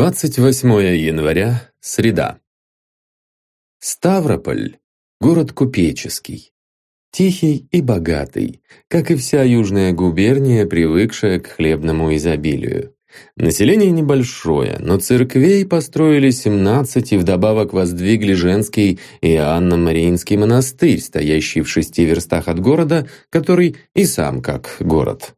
28 января, среда. Ставрополь – город купеческий, тихий и богатый, как и вся южная губерния, привыкшая к хлебному изобилию. Население небольшое, но церквей построили 17 и вдобавок воздвигли женский и Анно-Мариинский монастырь, стоящий в шести верстах от города, который и сам как город.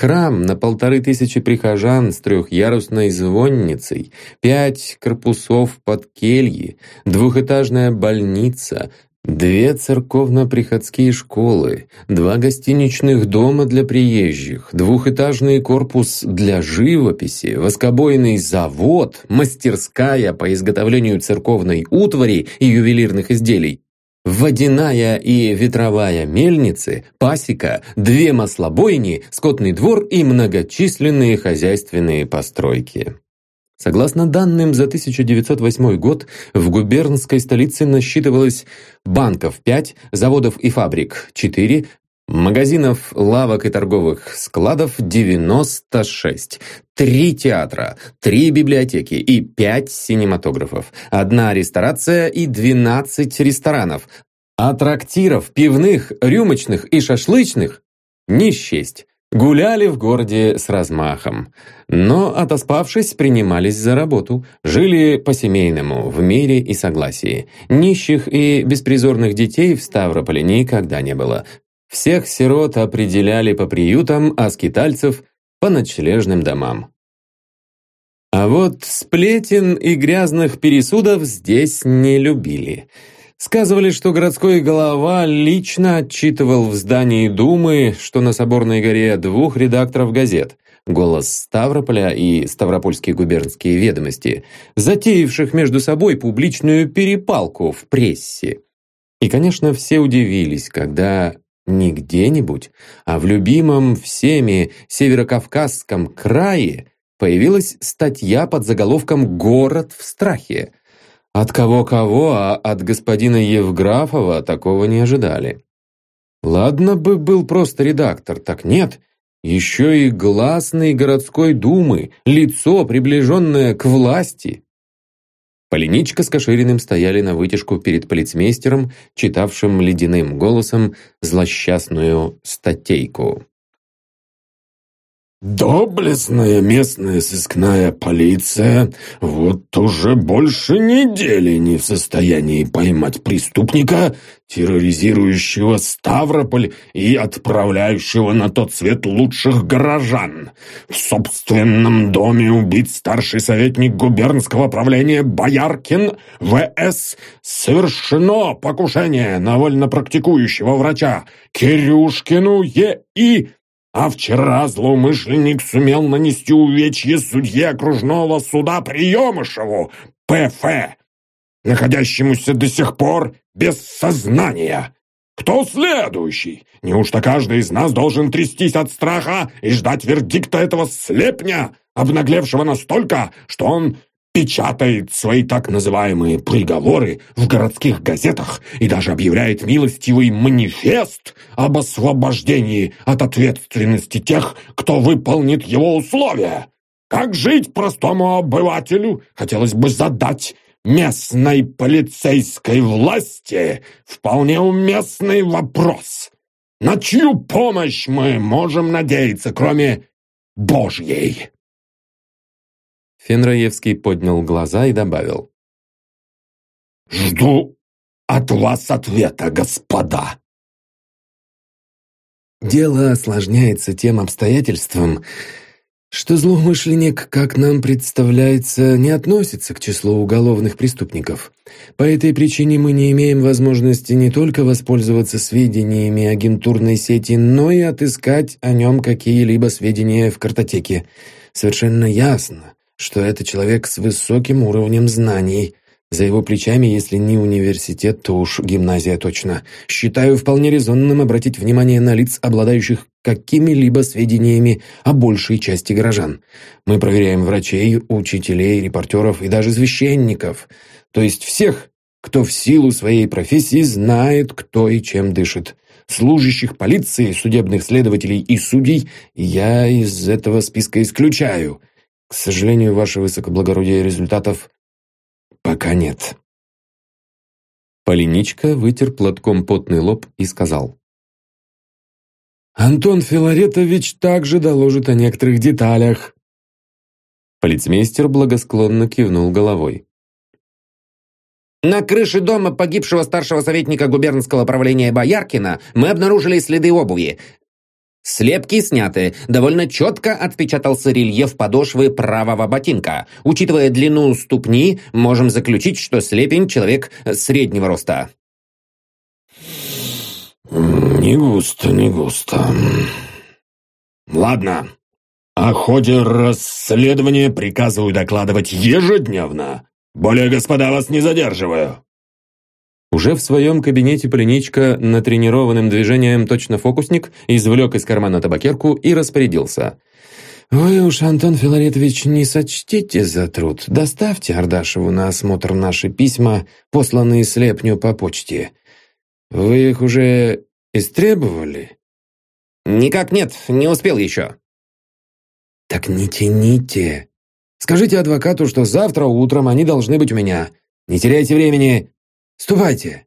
Храм на полторы тысячи прихожан с трехъярусной звонницей, пять корпусов под кельи, двухэтажная больница, Две церковно-приходские школы, два гостиничных дома для приезжих, двухэтажный корпус для живописи, воскобойный завод, мастерская по изготовлению церковной утвари и ювелирных изделий, водяная и ветровая мельницы, пасека, две маслобойни, скотный двор и многочисленные хозяйственные постройки. Согласно данным за 1908 год, в губернской столице насчитывалось банков 5, заводов и фабрик 4, Магазинов, лавок и торговых складов 96, три театра, три библиотеки и пять синематографов, одна ресторация и 12 ресторанов, а трактиров пивных, рюмочных и шашлычных не счесть. Гуляли в городе с размахом. Но, отоспавшись, принимались за работу. Жили по-семейному, в мире и согласии. Нищих и беспризорных детей в Ставрополе никогда не было. Всех сирот определяли по приютам, а скитальцев – по ночлежным домам. А вот сплетен и грязных пересудов здесь не любили. Сказывали, что городской голова лично отчитывал в здании Думы, что на Соборной горе двух редакторов газет «Голос Ставрополя» и «Ставропольские губернские ведомости», затеявших между собой публичную перепалку в прессе. И, конечно, все удивились, когда не где-нибудь, а в любимом всеми северокавказском крае появилась статья под заголовком «Город в страхе». От кого-кого, а от господина Евграфова такого не ожидали. Ладно бы был просто редактор, так нет. Еще и гласный городской думы, лицо, приближенное к власти. Полиничка с Кошириным стояли на вытяжку перед полицмейстером, читавшим ледяным голосом злосчастную статейку. Доблестная местная сыскная полиция вот уже больше недели не в состоянии поймать преступника, терроризирующего Ставрополь и отправляющего на тот свет лучших горожан. В собственном доме убит старший советник губернского правления Бояркин В.С. Совершено покушение на вольно практикующего врача Кирюшкину Е.И а вчера злоумышленник сумел нанести увечье судье окружного суда Приемышеву, П.Ф., находящемуся до сих пор без сознания. Кто следующий? Неужто каждый из нас должен трястись от страха и ждать вердикта этого слепня, обнаглевшего настолько, что он печатает свои так называемые приговоры в городских газетах и даже объявляет милостивый манифест об освобождении от ответственности тех, кто выполнит его условия. Как жить простому обывателю, хотелось бы задать местной полицейской власти вполне уместный вопрос. На чью помощь мы можем надеяться, кроме Божьей? Фенраевский поднял глаза и добавил. «Жду от вас ответа, господа!» Дело осложняется тем обстоятельством, что злоумышленник, как нам представляется, не относится к числу уголовных преступников. По этой причине мы не имеем возможности не только воспользоваться сведениями агентурной сети, но и отыскать о нем какие-либо сведения в картотеке. Совершенно ясно, что это человек с высоким уровнем знаний. За его плечами, если не университет, то уж гимназия точно. Считаю вполне резонным обратить внимание на лиц, обладающих какими-либо сведениями о большей части горожан. Мы проверяем врачей, учителей, репортеров и даже священников. То есть всех, кто в силу своей профессии знает, кто и чем дышит. Служащих полиции, судебных следователей и судей я из этого списка исключаю – к сожалению, ваше высокоблагородие, результатов пока нет. Полиничка вытер платком потный лоб и сказал. «Антон Филаретович также доложит о некоторых деталях». Полицмейстер благосклонно кивнул головой. На крыше дома погибшего старшего советника губернского правления Бояркина мы обнаружили следы обуви. Слепки сняты, довольно четко отпечатался рельеф подошвы правого ботинка. Учитывая длину ступни, можем заключить, что слепень человек э, среднего роста. «Не густо, не густо. Ладно, о ходе расследования приказываю докладывать ежедневно. Более, господа, вас не задерживаю. Уже в своем кабинете Полиничка натренированным движением точно фокусник извлек из кармана табакерку и распорядился. «Вы уж, Антон Филаретович, не сочтите за труд. Доставьте Ардашеву на осмотр наши письма, посланные слепню по почте. Вы их уже истребовали?» «Никак нет, не успел еще». «Так не тяните. Скажите адвокату, что завтра утром они должны быть у меня. Не теряйте времени, «Ступайте!»